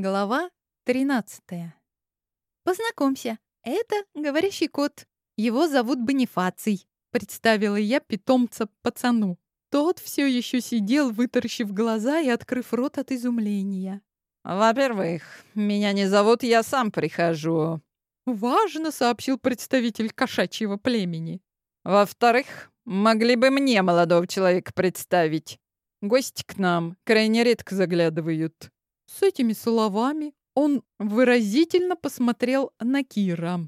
Глава 13. Познакомься, это говорящий кот. Его зовут Бонифаций, представила я питомца пацану. Тот все еще сидел, вытаращив глаза и открыв рот от изумления. «Во-первых, меня не зовут, я сам прихожу». «Важно», — сообщил представитель кошачьего племени. «Во-вторых, могли бы мне молодого человека представить. Гости к нам крайне редко заглядывают». С этими словами он выразительно посмотрел на Кира.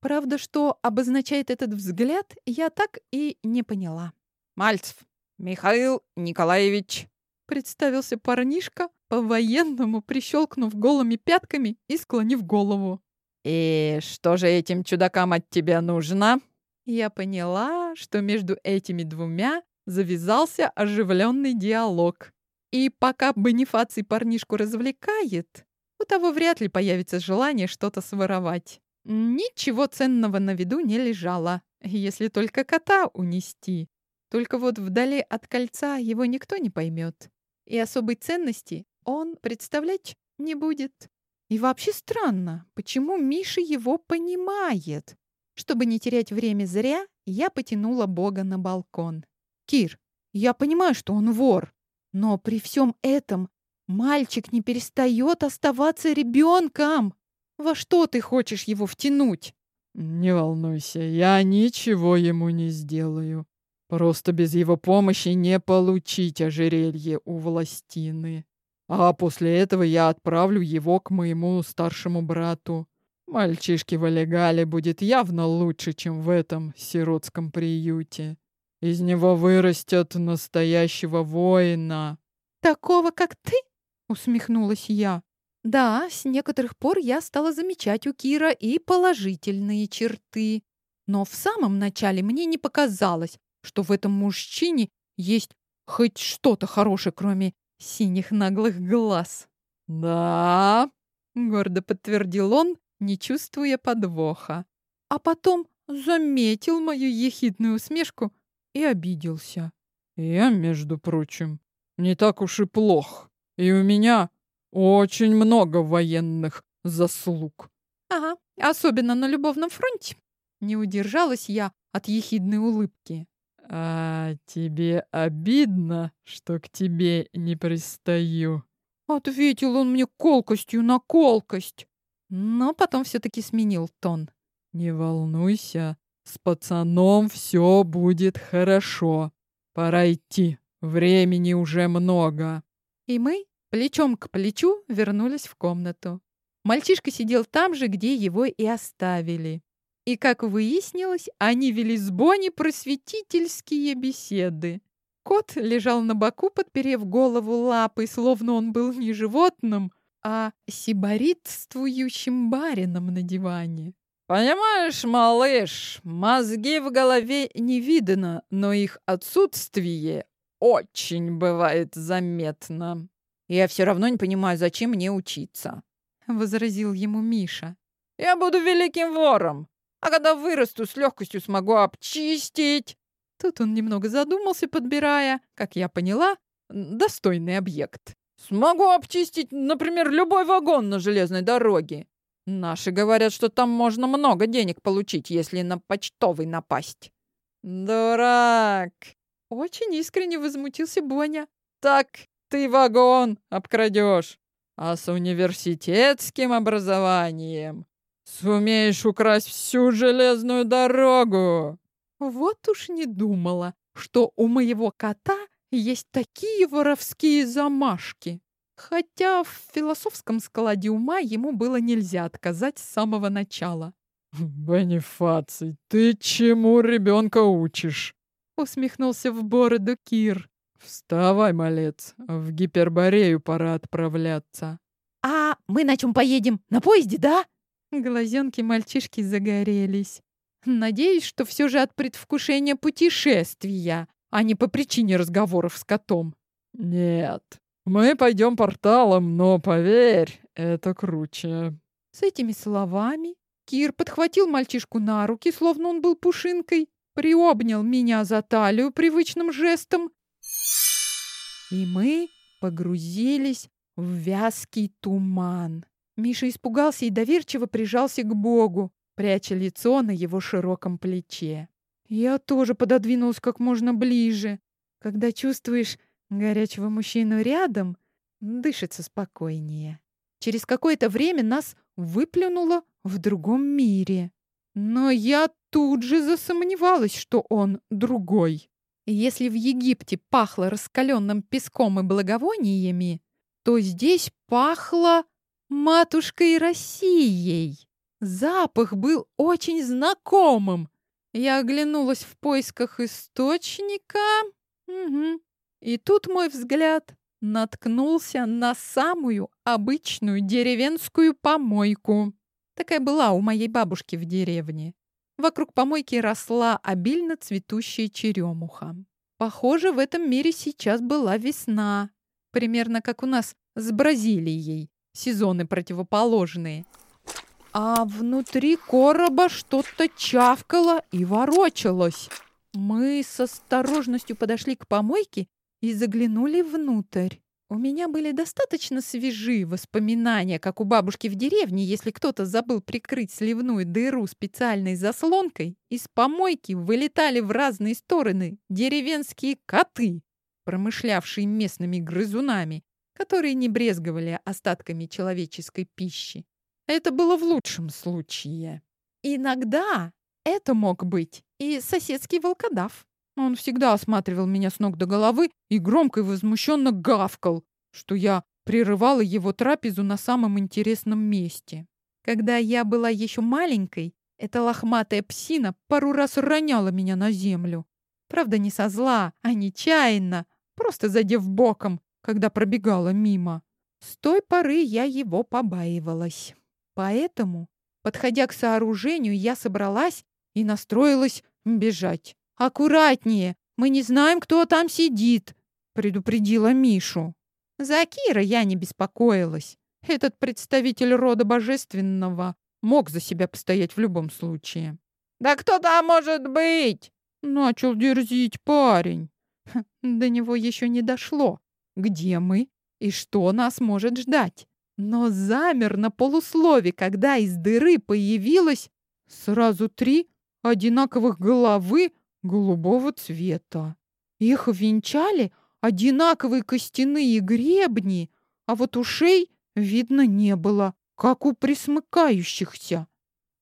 Правда, что обозначает этот взгляд, я так и не поняла. «Мальцев Михаил Николаевич», — представился парнишка, по-военному прищелкнув голыми пятками и склонив голову. «И что же этим чудакам от тебя нужно?» Я поняла, что между этими двумя завязался оживленный диалог. И пока Бонифаций парнишку развлекает, у того вряд ли появится желание что-то своровать. Ничего ценного на виду не лежало, если только кота унести. Только вот вдали от кольца его никто не поймет. И особой ценности он представлять не будет. И вообще странно, почему Миша его понимает. Чтобы не терять время зря, я потянула Бога на балкон. «Кир, я понимаю, что он вор, но при всем этом мальчик не перестает оставаться ребенком. Во что ты хочешь его втянуть? Не волнуйся, я ничего ему не сделаю. Просто без его помощи не получить ожерелье у властины. А после этого я отправлю его к моему старшему брату. Мальчишке в Олегале будет явно лучше, чем в этом сиротском приюте. Из него вырастет настоящего воина. Такого, как ты? Усмехнулась я. Да, с некоторых пор я стала замечать у Кира и положительные черты. Но в самом начале мне не показалось, что в этом мужчине есть хоть что-то хорошее, кроме синих наглых глаз. «Да», — гордо подтвердил он, не чувствуя подвоха. А потом заметил мою ехидную усмешку и обиделся. «Я, между прочим, не так уж и плох. И у меня очень много военных заслуг». «Ага, особенно на любовном фронте». Не удержалась я от ехидной улыбки. «А тебе обидно, что к тебе не пристаю?» Ответил он мне колкостью на колкость. Но потом все-таки сменил тон. «Не волнуйся, с пацаном все будет хорошо. Пора идти. Времени уже много. И мы плечом к плечу вернулись в комнату. Мальчишка сидел там же, где его и оставили. И, как выяснилось, они вели с Бонни просветительские беседы. Кот лежал на боку, подперев голову лапой, словно он был не животным, а сибаритствующим барином на диване. «Понимаешь, малыш, мозги в голове не видно, но их отсутствие очень бывает заметно. Я все равно не понимаю, зачем мне учиться», — возразил ему Миша. «Я буду великим вором, а когда вырасту, с легкостью смогу обчистить». Тут он немного задумался, подбирая, как я поняла, достойный объект. «Смогу обчистить, например, любой вагон на железной дороге. Наши говорят, что там можно много денег получить, если на почтовый напасть. Дурак! Очень искренне возмутился Боня. Так ты вагон обкрадешь, а с университетским образованием сумеешь украсть всю железную дорогу. Вот уж не думала, что у моего кота есть такие воровские замашки. Хотя в философском складе ума ему было нельзя отказать с самого начала. «Бонифаций, ты чему ребенка учишь?» Усмехнулся в бороду Кир. «Вставай, малец, в Гиперборею пора отправляться». «А мы на чем поедем? На поезде, да?» Глазенки мальчишки загорелись. Надеюсь, что все же от предвкушения путешествия, а не по причине разговоров с котом. «Нет, мы пойдем порталом, но поверь, это круче. С этими словами Кир подхватил мальчишку на руки, словно он был пушинкой, приобнял меня за талию привычным жестом, и мы погрузились в вязкий туман. Миша испугался и доверчиво прижался к Богу, пряча лицо на его широком плече. Я тоже пододвинулась как можно ближе. Когда чувствуешь горячего мужчину рядом, дышится спокойнее. Через какое-то время нас выплюнуло в другом мире. Но я тут же засомневалась, что он другой. Если в Египте пахло раскаленным песком и благовониями, то здесь пахло матушкой Россией. Запах был очень знакомым. Я оглянулась в поисках источника. Угу. И тут мой взгляд наткнулся на самую обычную деревенскую помойку. Такая была у моей бабушки в деревне. Вокруг помойки росла обильно цветущая черемуха. Похоже, в этом мире сейчас была весна. Примерно как у нас с Бразилией. Сезоны противоположные. А внутри короба что-то чавкало и ворочалось. Мы с осторожностью подошли к помойке и заглянули внутрь. У меня были достаточно свежие воспоминания, как у бабушки в деревне, если кто-то забыл прикрыть сливную дыру специальной заслонкой, из помойки вылетали в разные стороны деревенские коты, промышлявшие местными грызунами, которые не брезговали остатками человеческой пищи. Это было в лучшем случае. Иногда это мог быть и соседский волкодав. Он всегда осматривал меня с ног до головы и громко и возмущенно гавкал, что я прерывала его трапезу на самом интересном месте. Когда я была еще маленькой, эта лохматая псина пару раз роняла меня на землю. Правда, не со зла, а нечаянно, просто задев боком, когда пробегала мимо. С той поры я его побаивалась. Поэтому, подходя к сооружению, я собралась и настроилась бежать. «Аккуратнее! Мы не знаем, кто там сидит!» — предупредила Мишу. За Кира я не беспокоилась. Этот представитель рода божественного мог за себя постоять в любом случае. «Да кто там может быть?» — начал дерзить парень. До него еще не дошло. Где мы и что нас может ждать? Но замер на полуслове, когда из дыры появилось сразу три одинаковых головы голубого цвета. Их венчали одинаковые костяные гребни, а вот ушей видно не было, как у присмыкающихся.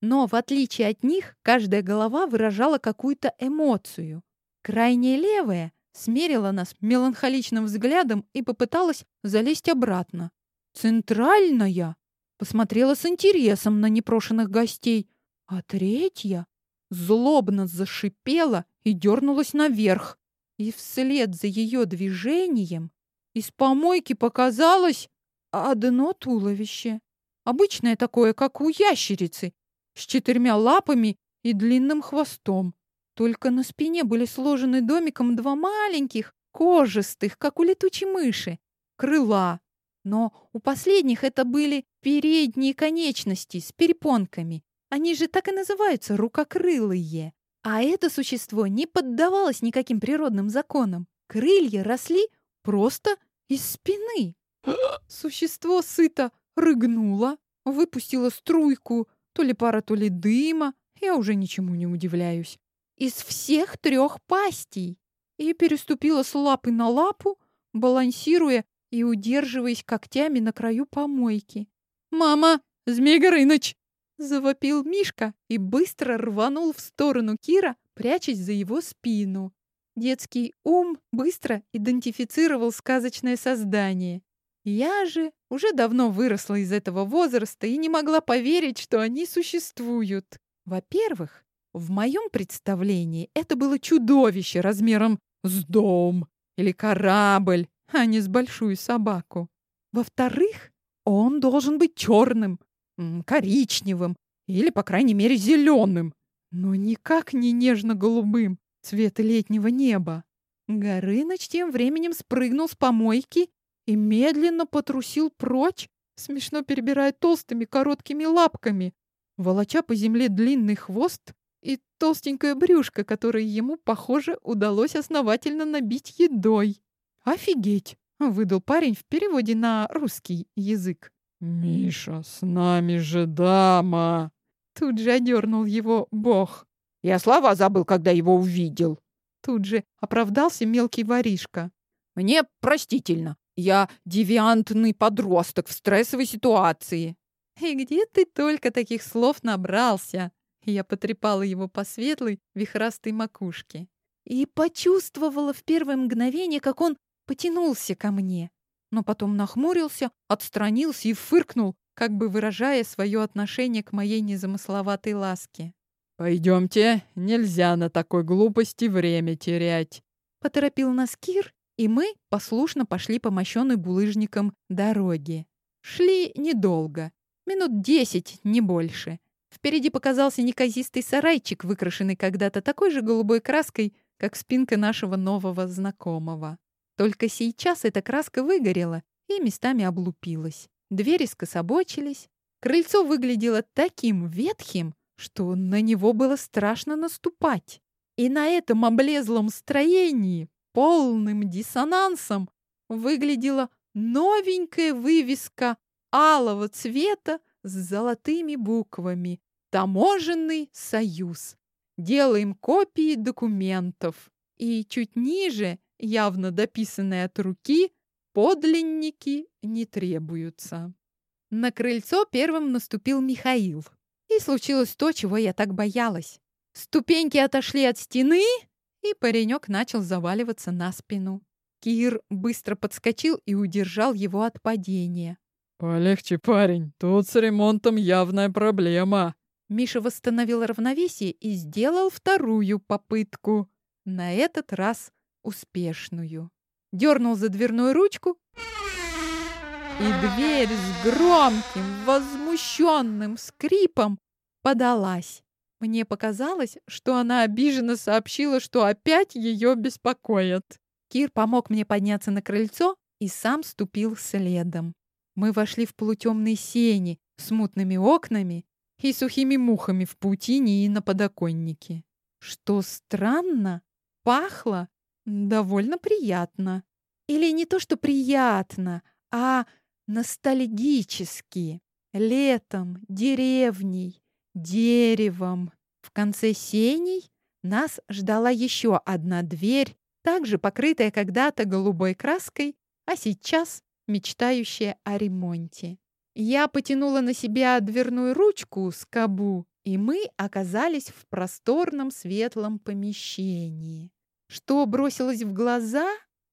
Но в отличие от них, каждая голова выражала какую-то эмоцию. Крайняя левая смерила нас меланхоличным взглядом и попыталась залезть обратно. Центральная посмотрела с интересом на непрошенных гостей, а третья злобно зашипела и дернулась наверх. И вслед за ее движением из помойки показалось одно туловище. Обычное такое, как у ящерицы, с четырьмя лапами и длинным хвостом. Только на спине были сложены домиком два маленьких, кожистых, как у летучей мыши, крыла. Но у последних это были передние конечности с перепонками, они же так и называются рукокрылые. А это существо не поддавалось никаким природным законам. Крылья росли просто из спины. Существо сыто рыгнуло, выпустило струйку, то ли пара, то ли дыма. Я уже ничему не удивляюсь. Из всех трех пастей. И переступила с лапы на лапу, балансируя и удерживаясь когтями на краю помойки. «Мама, Змей Горыныч!» Завопил Мишка и быстро рванул в сторону Кира, прячась за его спину. Детский ум быстро идентифицировал сказочное создание. Я же уже давно выросла из этого возраста и не могла поверить, что они существуют. Во-первых, в моем представлении это было чудовище размером с дом или корабль, а не с большую собаку. Во-вторых, он должен быть черным, коричневым или, по крайней мере, зеленым, но никак не нежно-голубым, цвета летнего неба. Горыныч тем временем спрыгнул с помойки и медленно потрусил прочь, смешно перебирая толстыми короткими лапками, волоча по земле длинный хвост и толстенькое брюшко, которое ему, похоже, удалось основательно набить едой. Офигеть! выдал парень в переводе на русский язык. «Миша, с нами же дама!» Тут же одернул его бог. «Я слова забыл, когда его увидел!» Тут же оправдался мелкий воришка. «Мне простительно. Я девиантный подросток в стрессовой ситуации». «И где ты только таких слов набрался?» Я потрепала его по светлой, вихрастой макушке. И почувствовала в первое мгновение, как он потянулся ко мне. Но потом нахмурился, отстранился и фыркнул, как бы выражая свое отношение к моей незамысловатой ласке. «Пойдемте, нельзя на такой глупости время терять», — поторопил нас Кир, и мы послушно пошли по мощенной булыжникам дороге. Шли недолго, минут десять, не больше. Впереди показался неказистый сарайчик, выкрашенный когда-то такой же голубой краской, как спинка нашего нового знакомого. Только сейчас эта краска выгорела и местами облупилась. Двери скособочились. Крыльцо выглядело таким ветхим, что на него было страшно наступать. И на этом облезлом строении, полным диссонансом, выглядела новенькая вывеска алого цвета с золотыми буквами «Таможенный союз». Делаем копии документов. И чуть ниже, явно дописанные от руки, подлинники не требуются. На крыльцо первым наступил Михаил. И случилось то, чего я так боялась. Ступеньки отошли от стены, и паренек начал заваливаться на спину. Кир быстро подскочил и удержал его от падения. «Полегче, парень, тут с ремонтом явная проблема». Миша восстановил равновесие и сделал вторую попытку. На этот раз успешную. Дернул за дверную ручку, и дверь с громким, возмущенным скрипом подалась. Мне показалось, что она обиженно сообщила, что опять ее беспокоят. Кир помог мне подняться на крыльцо и сам ступил следом. Мы вошли в полутемные сени с мутными окнами и сухими мухами в паутине и на подоконнике. Что странно, пахло довольно приятно. Или не то, что приятно, а ностальгически. Летом, деревней, деревом. В конце сеней нас ждала еще одна дверь, также покрытая когда-то голубой краской, а сейчас мечтающая о ремонте. Я потянула на себя дверную ручку с кабу, и мы оказались в просторном светлом помещении. Что бросилось в глаза,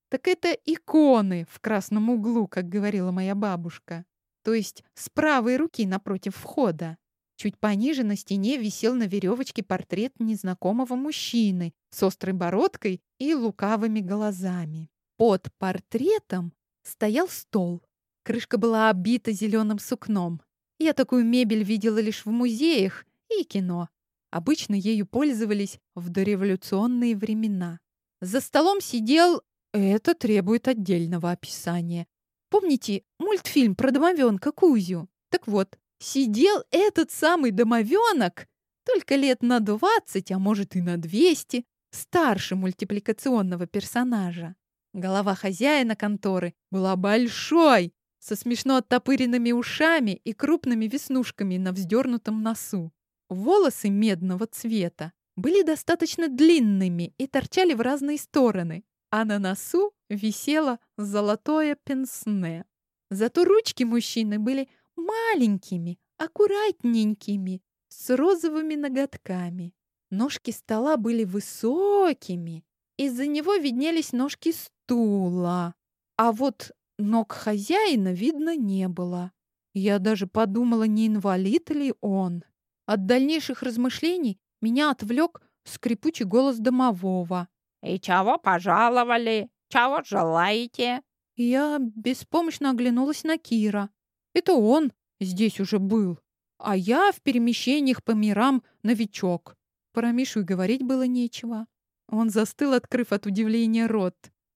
так это иконы в красном углу, как говорила моя бабушка. То есть с правой руки напротив входа. Чуть пониже на стене висел на веревочке портрет незнакомого мужчины с острой бородкой и лукавыми глазами. Под портретом стоял стол. Крышка была обита зеленым сукном. Я такую мебель видела лишь в музеях и кино. Обычно ею пользовались в дореволюционные времена. За столом сидел это требует отдельного описания. Помните мультфильм про домовенка Кузю? Так вот, сидел этот самый домовенок, только лет на 20, а может и на 200, старше мультипликационного персонажа. Голова хозяина конторы была большой, со смешно оттопыренными ушами и крупными веснушками на вздернутом носу. Волосы медного цвета были достаточно длинными и торчали в разные стороны, а на носу висело золотое пенсне. Зато ручки мужчины были маленькими, аккуратненькими, с розовыми ноготками. Ножки стола были высокими, из-за него виднелись ножки стула, а вот ног хозяина видно не было. Я даже подумала, не инвалид ли он. От дальнейших размышлений меня отвлек скрипучий голос домового. «И чего пожаловали? Чего желаете?» Я беспомощно оглянулась на Кира. Это он здесь уже был, а я в перемещениях по мирам новичок. Про Мишу и говорить было нечего. Он застыл, открыв от удивления рот.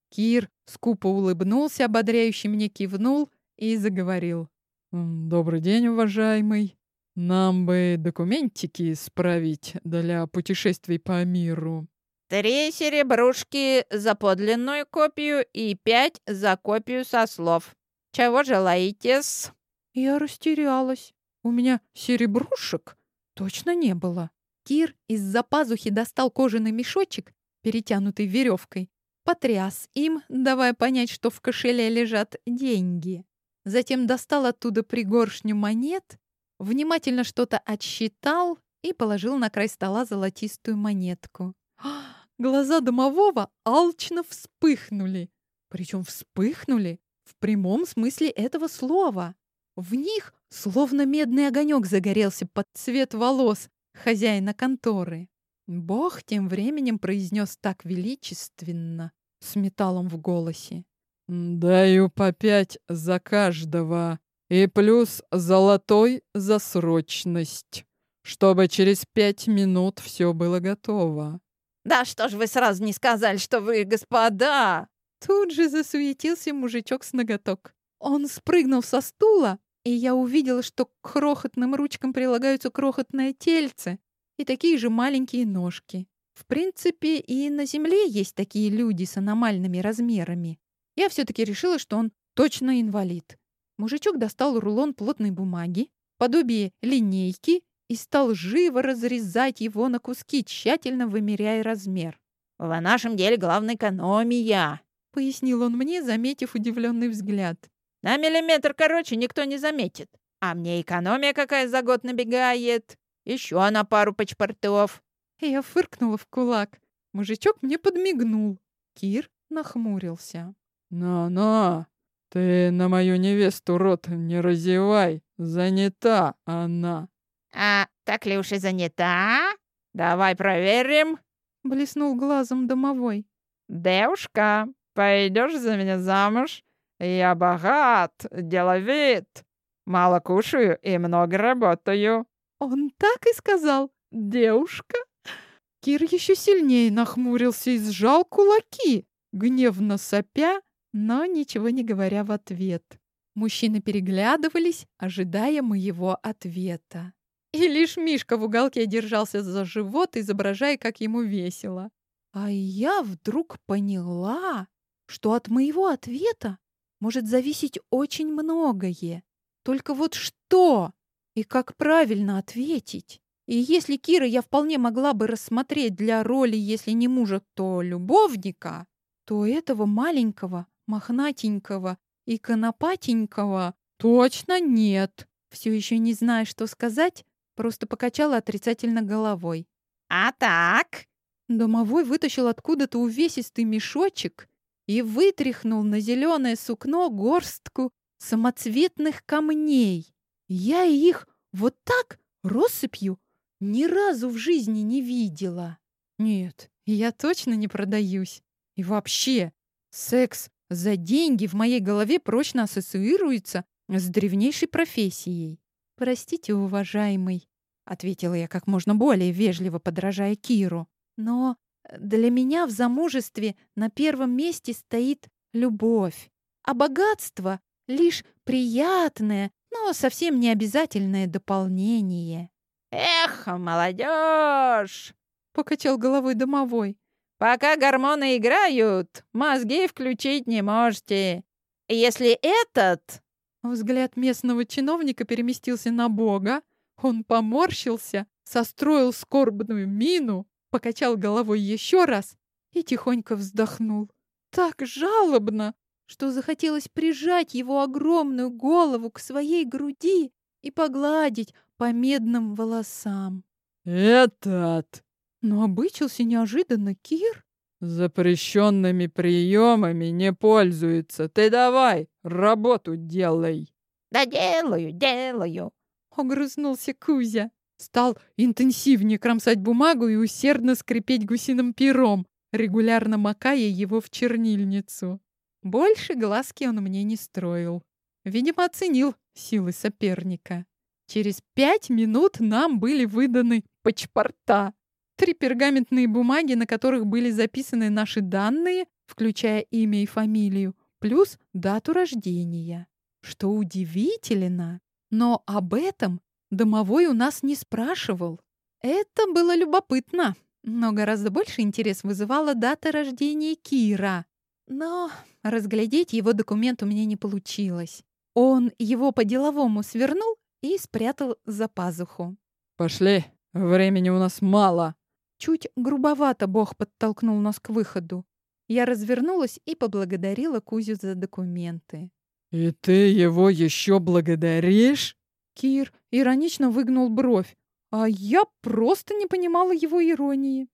Кир скупо улыбнулся, ободряюще мне кивнул и заговорил. «Добрый день, уважаемый. Нам бы документики справить для путешествий по миру. Три серебрушки за подлинную копию и пять за копию со слов. Чего желаете-с?» Я растерялась. У меня серебрушек точно не было. Кир из-за пазухи достал кожаный мешочек, перетянутый веревкой, потряс им, давая понять, что в кошеле лежат деньги. Затем достал оттуда пригоршню монет, внимательно что-то отсчитал и положил на край стола золотистую монетку. Глаза домового алчно вспыхнули. Причем вспыхнули в прямом смысле этого слова. В них словно медный огонек загорелся под цвет волос хозяина конторы. Бог тем временем произнес так величественно, с металлом в голосе. «Даю по пять за каждого и плюс золотой за срочность, чтобы через пять минут все было готово. «Да что ж вы сразу не сказали, что вы господа!» Тут же засуетился мужичок с ноготок. Он спрыгнул со стула, и я увидела, что к крохотным ручкам прилагаются крохотное тельце и такие же маленькие ножки. В принципе, и на Земле есть такие люди с аномальными размерами. Я все-таки решила, что он точно инвалид. Мужичок достал рулон плотной бумаги, подобие линейки и стал живо разрезать его на куски, тщательно вымеряя размер. «В нашем деле главная экономия», — пояснил он мне, заметив удивленный взгляд. «На миллиметр короче никто не заметит. А мне экономия какая за год набегает. Еще на пару паспортов». Я фыркнула в кулак. Мужичок мне подмигнул. Кир нахмурился. «На-на, ты на мою невесту рот не разевай, занята она». «А так ли уж и занята? Давай проверим!» Блеснул глазом домовой. «Девушка, пойдешь за меня замуж? Я богат, деловит, мало кушаю и много работаю». Он так и сказал. «Девушка?» Кир еще сильнее нахмурился и сжал кулаки, гневно сопя, но ничего не говоря в ответ. Мужчины переглядывались, ожидая моего ответа. И лишь Мишка в уголке держался за живот, изображая, как ему весело. А я вдруг поняла, что от моего ответа может зависеть очень многое. Только вот что и как правильно ответить? И если Кира я вполне могла бы рассмотреть для роли, если не мужа, то любовника, то этого маленького, мохнатенького и конопатенького точно нет. Все еще не зная, что сказать, Просто покачала отрицательно головой. «А так?» Домовой вытащил откуда-то увесистый мешочек и вытряхнул на зеленое сукно горстку самоцветных камней. Я их вот так россыпью ни разу в жизни не видела. Нет, я точно не продаюсь. И вообще, секс за деньги в моей голове прочно ассоциируется с древнейшей профессией. «Простите, уважаемый», — ответила я как можно более вежливо, подражая Киру. «Но для меня в замужестве на первом месте стоит любовь, а богатство — лишь приятное, но совсем не обязательное дополнение». «Эх, молодежь!» — покачал головой домовой. «Пока гормоны играют, мозги включить не можете. Если этот Взгляд местного чиновника переместился на Бога. Он поморщился, состроил скорбную мину, покачал головой еще раз и тихонько вздохнул. Так жалобно, что захотелось прижать его огромную голову к своей груди и погладить по медным волосам. «Этот!» Но обычился неожиданно Кир. Запрещенными приемами не пользуется. Ты давай, работу делай. Да делаю, делаю. Огрызнулся Кузя. Стал интенсивнее кромсать бумагу и усердно скрипеть гусиным пером, регулярно макая его в чернильницу. Больше глазки он мне не строил. Видимо, оценил силы соперника. Через пять минут нам были выданы пачпорта. Три пергаментные бумаги, на которых были записаны наши данные, включая имя и фамилию, плюс дату рождения. Что удивительно, но об этом домовой у нас не спрашивал. Это было любопытно, Но гораздо больше интерес вызывала дата рождения Кира. Но разглядеть его документ у меня не получилось. Он его по-деловому свернул и спрятал за пазуху. «Пошли, времени у нас мало». Чуть грубовато Бог подтолкнул нас к выходу. Я развернулась и поблагодарила Кузю за документы. «И ты его еще благодаришь?» Кир иронично выгнул бровь, а я просто не понимала его иронии.